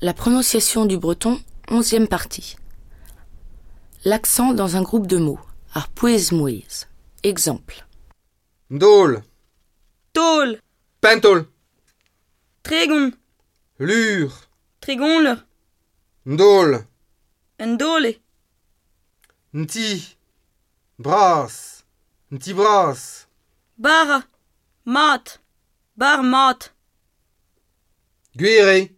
La prononciation du breton, onzième partie. L'accent dans un groupe de mots. Arpuiz mouiz. Exemple. Ndol, Tôle, pentol, trégon, lur, trégonle, ndol, ndole, nti, bras, nti bras, Bar. mat, bar mat, guére,